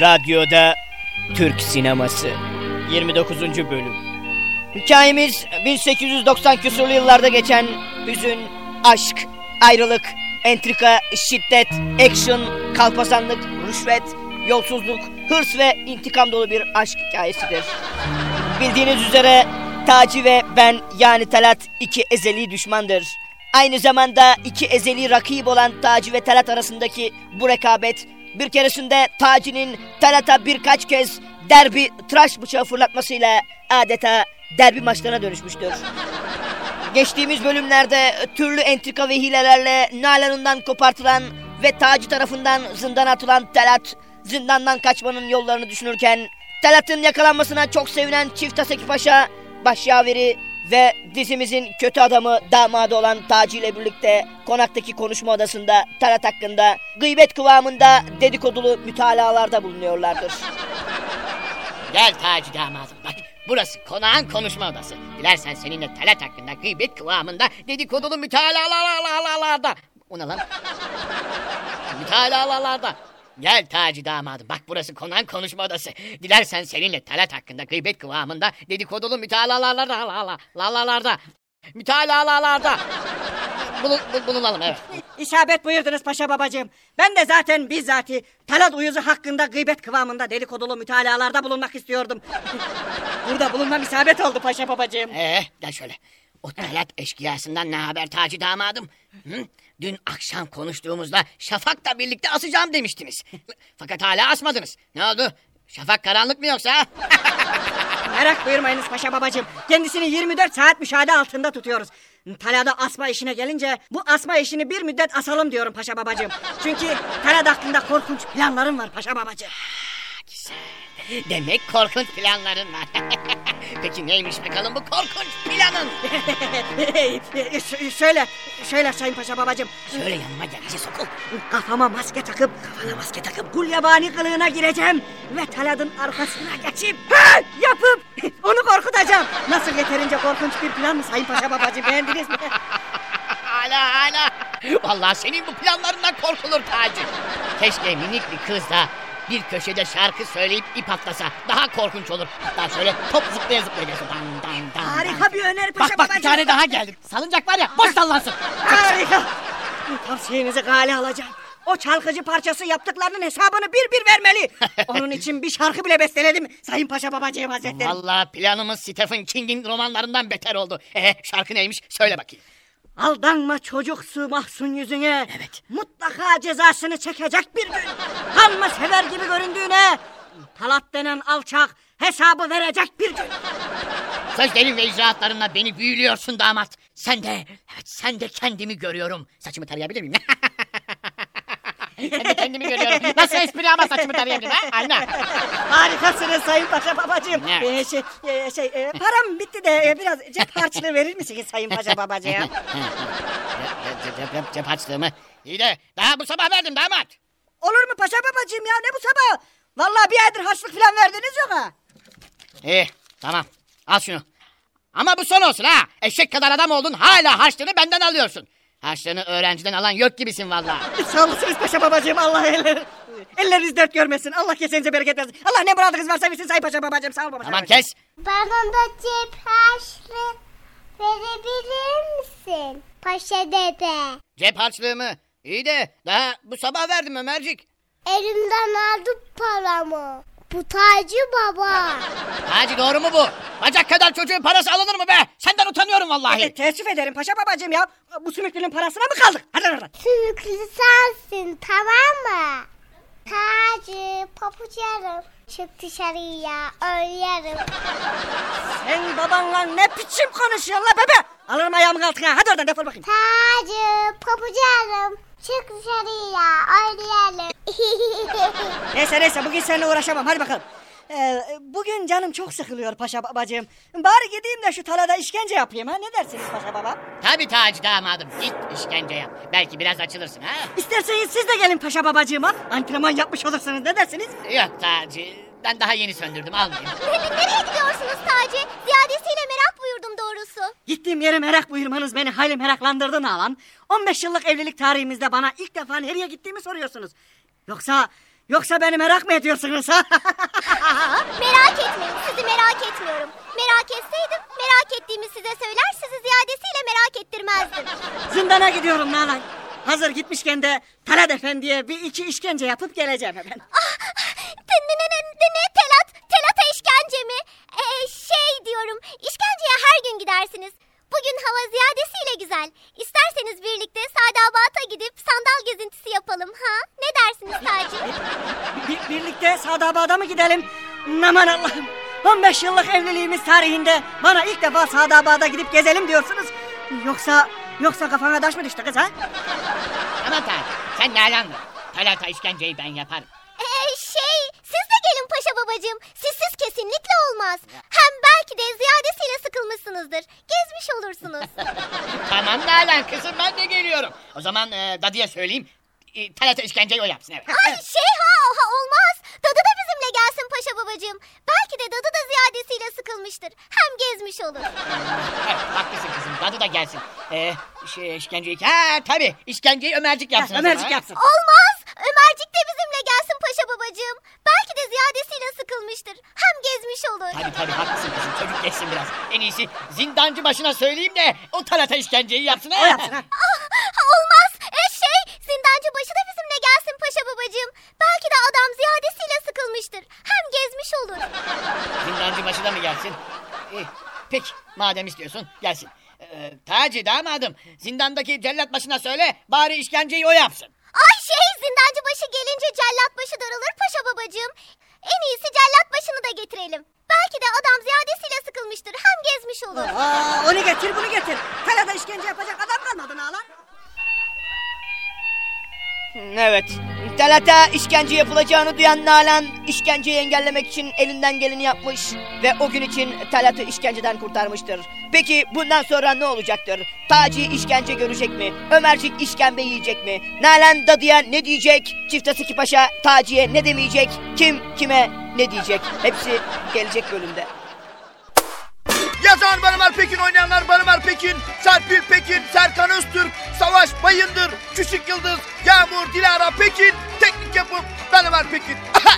Radyoda Türk Sineması 29. Bölüm Hikayemiz 1890 küsurlu yıllarda geçen hüzün, aşk, ayrılık, entrika, şiddet, action, kalpazanlık, rüşvet, yolsuzluk, hırs ve intikam dolu bir aşk hikayesidir. Bildiğiniz üzere Taci ve ben yani Talat iki ezeli düşmandır. Aynı zamanda iki ezeli rakip olan Taci ve Talat arasındaki bu rekabet bir keresinde Taci'nin Talat'a birkaç kez derbi tıraş bıçağı fırlatmasıyla adeta derbi maçlarına dönüşmüştür. Geçtiğimiz bölümlerde türlü entrika ve hilelerle nalanından kopartılan ve Taci tarafından zindana atılan Talat zindandan kaçmanın yollarını düşünürken Talat'ın yakalanmasına çok sevinen Çift Aseki Paşa başyaveri ve dizimizin kötü adamı damadı olan Taci ile birlikte konaktaki konuşma odasında Talat hakkında gıybet kıvamında dedikodulu mütalalarda bulunuyorlardır. Gel Taci damadım bak. Burası konağın konuşma odası. Dilersen seninle talat hakkında gıybet kıvamında dedikodulu mütalalalarda. O ne lan? mütalalalarda. Gel Taci damadım. Bak burası konağın konuşma odası. Dilersen seninle talat hakkında gıybet kıvamında dedikodulu mütalalalarda. Mütalalalarda. Bunu, bu- bulunalım evet. İsabet buyurdunuz paşa babacığım. Ben de zaten bizzati Talat uyuzu hakkında gıybet kıvamında dedikodulu mütalalarda bulunmak istiyordum. Burada bulunmam isabet oldu paşa babacığım. Ee, gel şöyle. O talat eşkıyasından ne haber Taci damadım? Hı? Dün akşam konuştuğumuzda Şafak'la birlikte asacağım demiştiniz. Fakat hala asmadınız. Ne oldu? Şafak karanlık mı yoksa? Merak buyurmayınız paşa babacığım. Kendisini 24 saat müşahede altında tutuyoruz. Talada asma işine gelince bu asma işini bir müddet asalım diyorum paşa babacığım. Çünkü Talad hakkında korkunç planlarım var paşa babacığım. Güzel. Demek korkunç planların var. Peki neymiş bakalım bu korkunç planın? Ş- şöyle, şöyle sayın paşa babacığım. Şöyle yanıma gel sokul. Kafama maske takıp, kafana maske takıp gulyabani kılığına gireceğim. Ve Talad'ın arkasına geçip ha, yapıp onu korkutacağım. Nasıl yeterince korkunç bir plan mı sayın paşa babacığım beğendiniz mi? hala hala. Vallahi senin bu planlarından korkulur Taci. Keşke minik bir kız da bir köşede şarkı söyleyip ip atlasa. Daha korkunç olur. Hatta şöyle top zıplaya zıplaya gelsin. Dan, dan, dan, Harika dan. bir öneri paşa Bak bak bir tane daha geldi. Salıncak var ya boş sallansın. Harika. Tavsiyenizi gale alacağım. O çalgıcı parçası yaptıklarının hesabını bir bir vermeli. Onun için bir şarkı bile besteledim Sayın Paşa Babacığım Hazretleri. Vallahi planımız Stephen King'in romanlarından beter oldu. Ee, şarkı neymiş? Söyle bakayım. Aldanma çocuksu mahzun yüzüne. Evet. Mutlaka cezasını çekecek bir gün. Kanma sever gibi göründüğüne. Talat denen alçak hesabı verecek bir gün. Sözlerin ve icraatlarınla beni büyülüyorsun damat. Sen de, evet sen de kendimi görüyorum. Saçımı tarayabilir miyim? ben de kendimi görüyorum. Nasıl espri ama saçımı tarayabilirim ha? Anne. Harikasınız Sayın Paşa Babacığım. Evet. Ee, şey, e, şey, e, param bitti de e, biraz cep harçlığı verir misiniz Sayın Paşa Babacığım? Cep, cep, cep, cep, cep harçlığımı. İyi de daha bu sabah verdim damat. Olur mu Paşa Babacığım ya ne bu sabah? Vallahi bir aydır harçlık falan verdiniz yok ha. İyi tamam al şunu. Ama bu son olsun ha. Eşek kadar adam oldun hala harçlığını benden alıyorsun. Harçlığını öğrenciden alan yok gibisin vallahi. Sağ olasınız Paşa Babacığım Allah eller. Elleriniz dert görmesin. Allah kesenize bereket versin. Allah ne muradınız varsa versin Sayın Paşa Babacığım. Sağ ol Paşa Tamam Babacığım. kes. Bana da cep harçlığı verebilir misin? Paşa dede. Cep harçlığımı. İyi de daha bu sabah verdim Ömercik. Elimden aldı paramı. Bu Taci baba. Hacı doğru mu bu? Bacak kadar çocuğun parası alınır mı be? Senden utanıyorum vallahi. E, teessüf ederim Paşa Babacığım ya. Bu sümüklünün parasına mı kaldık? Hadi oradan. Sümüklü sensin tamam mı? Taci papuçlarım. Çık dışarıya oynarım. Sen babanla ne biçim konuşuyorsun la bebe? Alırım ayağımın altına. Hadi oradan defol bakayım. Taci papuçlarım. Çık dışarıya oynayalım. Neyse neyse bugün seninle uğraşamam. Hadi bakalım. Ee, bugün canım çok sıkılıyor Paşa Babacığım. Bari gideyim de şu talada işkence yapayım ha. Ne dersiniz Paşa Baba? Tabii Taci damadım. Git işkence yap. Belki biraz açılırsın ha. İsterseniz siz de gelin Paşa Babacığıma. Antrenman yapmış olursunuz. Ne dersiniz? Yok Taci. Ben daha yeni söndürdüm almayayım. Nereye gidiyorsunuz Taci? Ziyadesiyle merak buyurdum doğrusu. Gittiğim yere merak buyurmanız beni hayli meraklandırdı Nalan. 15 yıllık evlilik tarihimizde bana ilk defa nereye gittiğimi soruyorsunuz. Yoksa yoksa beni merak mı ediyorsunuz ha? Merak etmeyin sizi merak etmiyorum. Merak etseydim merak ettiğimi size söyler sizi ziyadesiyle merak ettirmezdim. Zindana gidiyorum Nalan. Hazır gitmişken de Talat Efendi'ye bir iki işkence yapıp geleceğim hemen. Ah, ne, ne, ne, ne, ne telat, telata işkence mi? Ee, şey diyorum, işkenceye her gün gidersiniz. Bugün hava ziyadesiyle güzel. İsterseniz birlikte Sadabat'a gidip sandal gezintisi yapalım ha? Ne dersiniz Taci? Bir- birlikte Sadaba'da mı gidelim? Aman Allah'ım. 15 yıllık evliliğimiz tarihinde bana ilk defa Sadaba'da gidip gezelim diyorsunuz. Yoksa yoksa kafana taş mı düştü kız ha? Tamam Taci. Sen Nalan'la. Talata işkenceyi ben yaparım. Ee, şey, siz de gelin paşa babacığım. Sizsiz kesinlikle olmaz. Hem belki de ziyadesiyle sıkılmışsınızdır. Gezmiş olursunuz. tamam Nalan kızım ben de geliyorum. O zaman e, dadıya söyleyeyim. E, talata işkenceyi o yapsın evet. Ay şey ha oha olmaz. Dadı da bizimle gelsin paşa babacığım. Belki de dadı da ziyadesiyle sıkılmıştır. Hem gezmiş olur. Evet haklısın kızım dadı da gelsin. E, şey, işkenceyi... Ha tabii işkenceyi Ömercik yapsın. zaman, Ömercik ha? yapsın. Olmaz. Ömercik de bizimle gelsin paşa babacığım. Sıkılmıştır. Hem gezmiş olur. Tabii tabii haklısın kızım çocuk geçsin biraz. En iyisi zindancı başına söyleyeyim de o talata işkenceyi yapsın. O yapsın ha. Ah, olmaz. E şey zindancı başı da bizimle gelsin paşa babacığım. Belki de adam ziyadesiyle sıkılmıştır. Hem gezmiş olur. Zindancı başı da mı gelsin? İyi, peki madem istiyorsun gelsin. Ee, Taci damadım zindandaki cellat başına söyle bari işkenceyi o yapsın. Ay şey zindancı başı gelince cellat başı darılır paşa babacığım. En iyisi cellat başını da getirelim. Belki de adam ziyadesiyle sıkılmıştır. Hem gezmiş olur. Aa, onu getir bunu getir. Kalada işkence yapacak adam kalmadı Nalan. Evet. Talat'a işkence yapılacağını duyan Nalan işkenceyi engellemek için elinden geleni yapmış ve o gün için Talat'ı işkenceden kurtarmıştır. Peki bundan sonra ne olacaktır? Taci işkence görecek mi? Ömercik işkembe yiyecek mi? Nalan dadıya ne diyecek? Çifte Sıkı Paşa Taci'ye ne demeyecek? Kim kime ne diyecek? Hepsi gelecek bölümde. Yazan Barımar Pekin, oynayanlar Barımar Pekin, Serpil Pekin, Serkan Öztürk, Savaş Bayındır, Küçük Yıldız, Yağmur Dilara Pekin, bana ver peki.